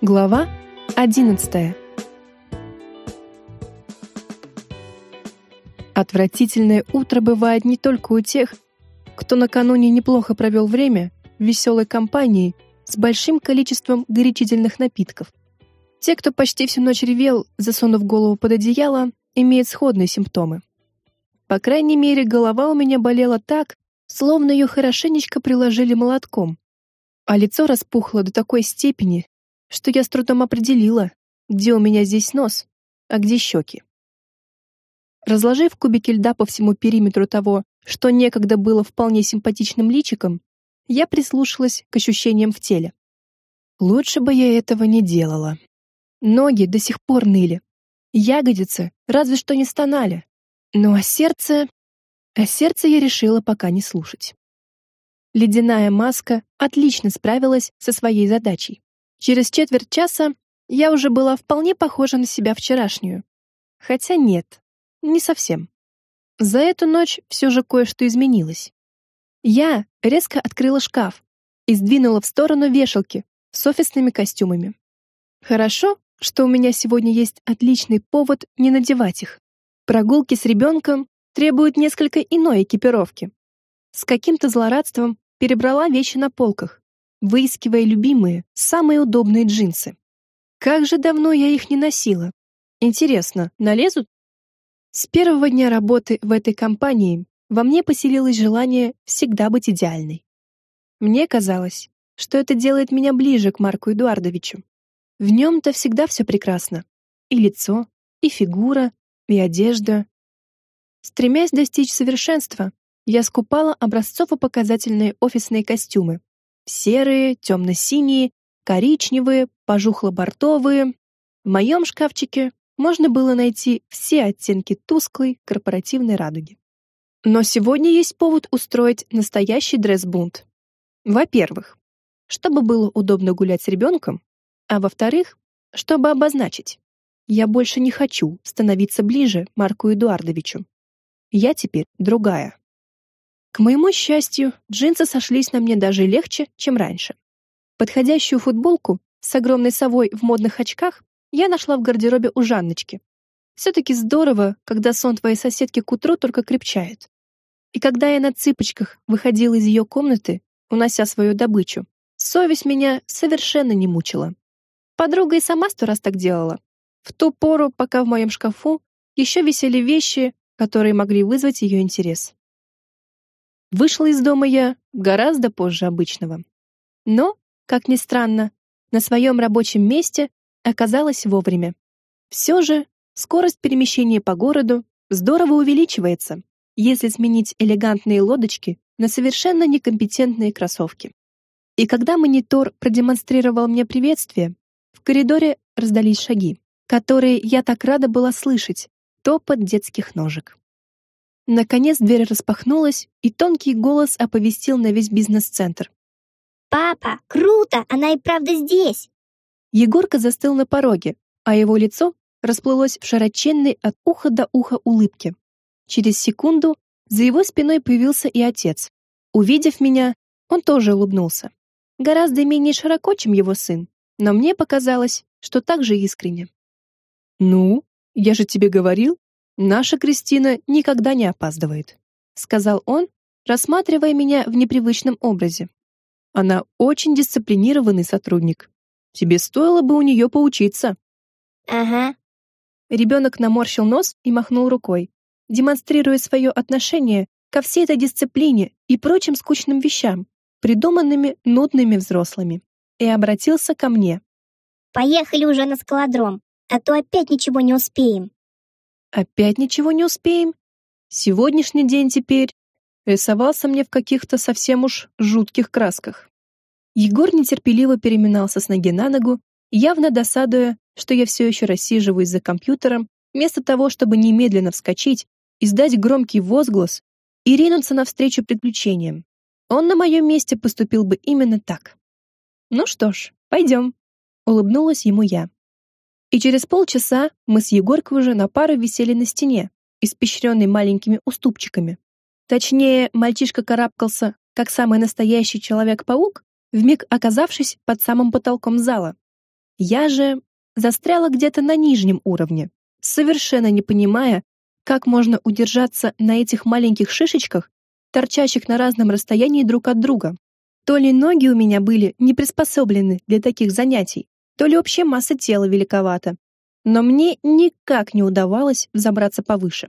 Глава 11. Отвратительное утро бывает не только у тех, кто накануне неплохо провел время в веселой компании с большим количеством горячительных напитков. Те, кто почти всю ночь ревел, засунув голову под одеяло, имеют сходные симптомы. По крайней мере, голова у меня болела так, словно ее хорошенечко приложили молотком, а лицо распухло до такой степени, что я с трудом определила, где у меня здесь нос, а где щеки. Разложив кубики льда по всему периметру того, что некогда было вполне симпатичным личиком, я прислушалась к ощущениям в теле. Лучше бы я этого не делала. Ноги до сих пор ныли. Ягодицы разве что не стонали. Ну а сердце... А сердце я решила пока не слушать. Ледяная маска отлично справилась со своей задачей. Через четверть часа я уже была вполне похожа на себя вчерашнюю. Хотя нет, не совсем. За эту ночь все же кое-что изменилось. Я резко открыла шкаф и сдвинула в сторону вешалки с офисными костюмами. Хорошо, что у меня сегодня есть отличный повод не надевать их. Прогулки с ребенком требуют несколько иной экипировки. С каким-то злорадством перебрала вещи на полках, выискивая любимые, самые удобные джинсы. Как же давно я их не носила. Интересно, налезут? С первого дня работы в этой компании во мне поселилось желание всегда быть идеальной. Мне казалось, что это делает меня ближе к Марку Эдуардовичу. В нем-то всегда все прекрасно. И лицо, и фигура, и одежда. Стремясь достичь совершенства, я скупала образцово-показательные офисные костюмы. Серые, темно-синие, коричневые, пожухло-бортовые. В моем шкафчике можно было найти все оттенки тусклой корпоративной радуги. Но сегодня есть повод устроить настоящий дресс-бунт. Во-первых, чтобы было удобно гулять с ребенком, а во-вторых, чтобы обозначить, я больше не хочу становиться ближе Марку Эдуардовичу. Я теперь другая. К моему счастью, джинсы сошлись на мне даже легче, чем раньше. Подходящую футболку с огромной совой в модных очках я нашла в гардеробе у Жанночки. Все-таки здорово, когда сон твоей соседки к утру только крепчает. И когда я на цыпочках выходила из ее комнаты, унося свою добычу, совесть меня совершенно не мучила. Подруга и сама сто раз так делала. В ту пору, пока в моем шкафу еще висели вещи, которые могли вызвать ее интерес. Вышла из дома я гораздо позже обычного. Но, как ни странно, на своем рабочем месте оказалась вовремя. Все же скорость перемещения по городу здорово увеличивается, если сменить элегантные лодочки на совершенно некомпетентные кроссовки. И когда монитор продемонстрировал мне приветствие, в коридоре раздались шаги, которые я так рада была слышать, топот детских ножек. Наконец дверь распахнулась, и тонкий голос оповестил на весь бизнес-центр. «Папа, круто! Она и правда здесь!» Егорка застыл на пороге, а его лицо расплылось в широченной от уха до уха улыбке. Через секунду за его спиной появился и отец. Увидев меня, он тоже улыбнулся. Гораздо менее широко, чем его сын, но мне показалось, что так же искренне. «Ну, я же тебе говорил, Наша Кристина никогда не опаздывает, сказал он, рассматривая меня в непривычном образе. Она очень дисциплинированный сотрудник. Тебе стоило бы у нее поучиться. Ага. Ребенок наморщил нос и махнул рукой, демонстрируя свое отношение ко всей этой дисциплине и прочим скучным вещам, придуманными нудными взрослыми, и обратился ко мне. Поехали уже на скалодром, а то опять ничего не успеем. Опять ничего не успеем? Сегодняшний день теперь рисовался мне в каких-то совсем уж жутких красках. Егор нетерпеливо переминался с ноги на ногу, явно досадуя, что я все еще рассиживаюсь за компьютером, вместо того, чтобы немедленно вскочить, издать громкий возглас и ринуться навстречу приключениям. Он на моем месте поступил бы именно так. Ну что ж, пойдем, улыбнулась ему я. И через полчаса мы с Егоркой уже на пару висели на стене, испещренной маленькими уступчиками. Точнее, мальчишка карабкался, как самый настоящий человек-паук, вмиг оказавшись под самым потолком зала. Я же застряла где-то на нижнем уровне, совершенно не понимая, как можно удержаться на этих маленьких шишечках, торчащих на разном расстоянии друг от друга. То ли ноги у меня были не приспособлены для таких занятий, то ли общая масса тела великовата. Но мне никак не удавалось взобраться повыше.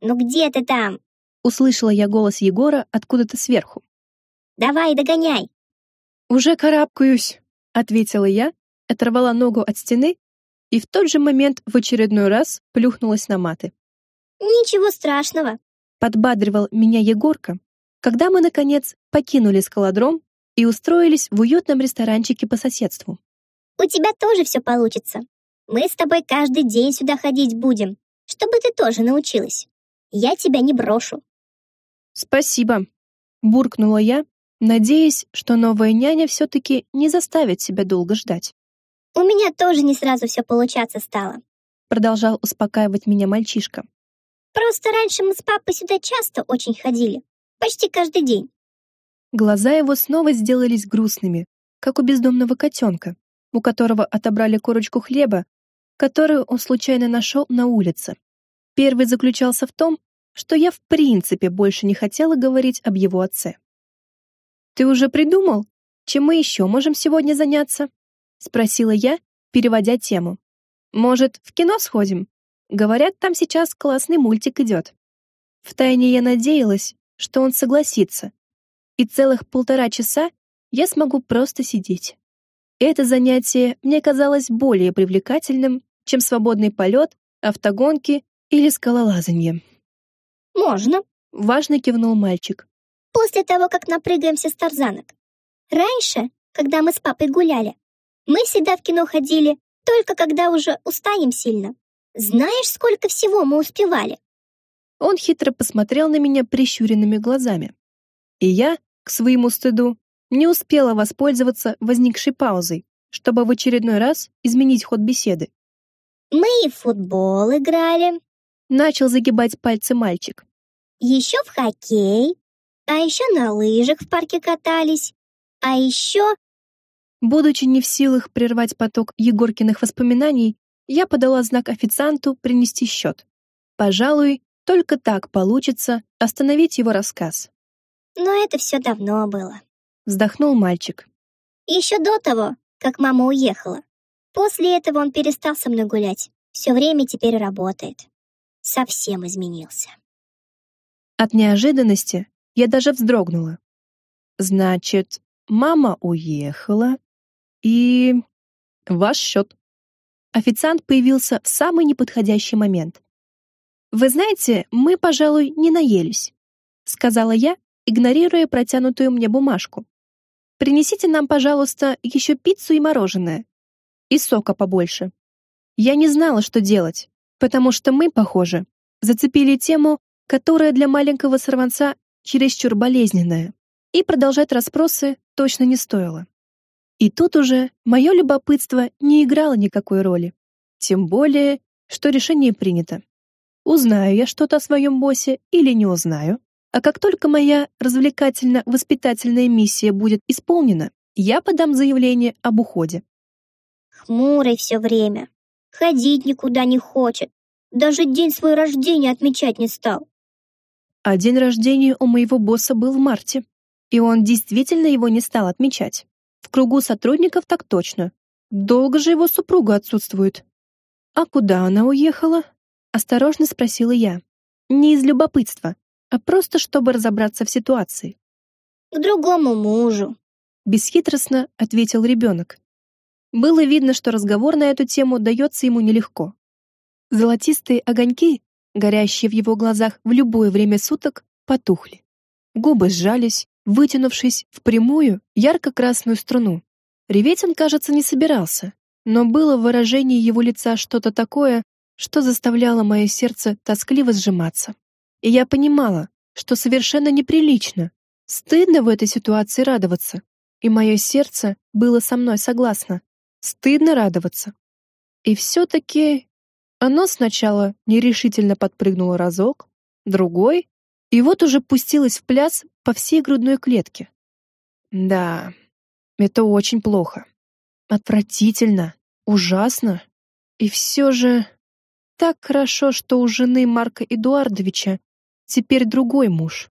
«Ну где ты там?» Услышала я голос Егора откуда-то сверху. «Давай, догоняй!» «Уже карабкаюсь», — ответила я, оторвала ногу от стены и в тот же момент в очередной раз плюхнулась на маты. «Ничего страшного», — подбадривал меня Егорка, когда мы, наконец, покинули скалодром и устроились в уютном ресторанчике по соседству. «У тебя тоже все получится. Мы с тобой каждый день сюда ходить будем, чтобы ты тоже научилась. Я тебя не брошу». «Спасибо», — буркнула я, надеясь, что новая няня все-таки не заставит себя долго ждать. «У меня тоже не сразу все получаться стало», — продолжал успокаивать меня мальчишка. «Просто раньше мы с папой сюда часто очень ходили, почти каждый день». Глаза его снова сделались грустными, как у бездомного котенка, у которого отобрали корочку хлеба, которую он случайно нашел на улице. Первый заключался в том, что я в принципе больше не хотела говорить об его отце. «Ты уже придумал, чем мы еще можем сегодня заняться?» — спросила я, переводя тему. «Может, в кино сходим? Говорят, там сейчас классный мультик идет». Втайне я надеялась, что он согласится, и целых полтора часа я смогу просто сидеть. Это занятие мне казалось более привлекательным, чем свободный полет, автогонки или скалолазанье. «Можно», — важно кивнул мальчик. «После того, как напрыгаемся с тарзанок. Раньше, когда мы с папой гуляли, мы всегда в кино ходили, только когда уже устанем сильно. Знаешь, сколько всего мы успевали?» Он хитро посмотрел на меня прищуренными глазами. И я, к своему стыду, не успела воспользоваться возникшей паузой, чтобы в очередной раз изменить ход беседы. «Мы и в футбол играли», — начал загибать пальцы мальчик. «Еще в хоккей, а еще на лыжах в парке катались, а еще...» Будучи не в силах прервать поток Егоркиных воспоминаний, я подала знак официанту принести счет. Пожалуй, только так получится остановить его рассказ. Но это все давно было. Вздохнул мальчик. Еще до того, как мама уехала. После этого он перестал со мной гулять. Все время теперь работает. Совсем изменился. От неожиданности я даже вздрогнула. Значит, мама уехала и... Ваш счет. Официант появился в самый неподходящий момент. «Вы знаете, мы, пожалуй, не наелись», — сказала я, игнорируя протянутую мне бумажку. Принесите нам, пожалуйста, еще пиццу и мороженое. И сока побольше. Я не знала, что делать, потому что мы, похоже, зацепили тему, которая для маленького сорванца чересчур болезненная, и продолжать расспросы точно не стоило. И тут уже мое любопытство не играло никакой роли. Тем более, что решение принято. Узнаю я что-то о своем боссе или не узнаю, а как только моя развлекательно-воспитательная миссия будет исполнена, я подам заявление об уходе. Хмурый все время. Ходить никуда не хочет. Даже день своего рождения отмечать не стал. А день рождения у моего босса был в марте, и он действительно его не стал отмечать. В кругу сотрудников так точно. Долго же его супруга отсутствует. А куда она уехала? Осторожно спросила я. Не из любопытства, а просто чтобы разобраться в ситуации. «К другому мужу», — бесхитростно ответил ребенок. Было видно, что разговор на эту тему дается ему нелегко. Золотистые огоньки, горящие в его глазах в любое время суток, потухли. Губы сжались, вытянувшись в прямую, ярко-красную струну. Реветь он, кажется, не собирался, но было в выражении его лица что-то такое, что заставляло мое сердце тоскливо сжиматься. И я понимала, что совершенно неприлично, стыдно в этой ситуации радоваться. И мое сердце было со мной согласно. Стыдно радоваться. И все-таки оно сначала нерешительно подпрыгнуло разок, другой, и вот уже пустилось в пляс по всей грудной клетке. Да, это очень плохо. Отвратительно, ужасно. И все же так хорошо, что у жены Марка Эдуардовича теперь другой муж.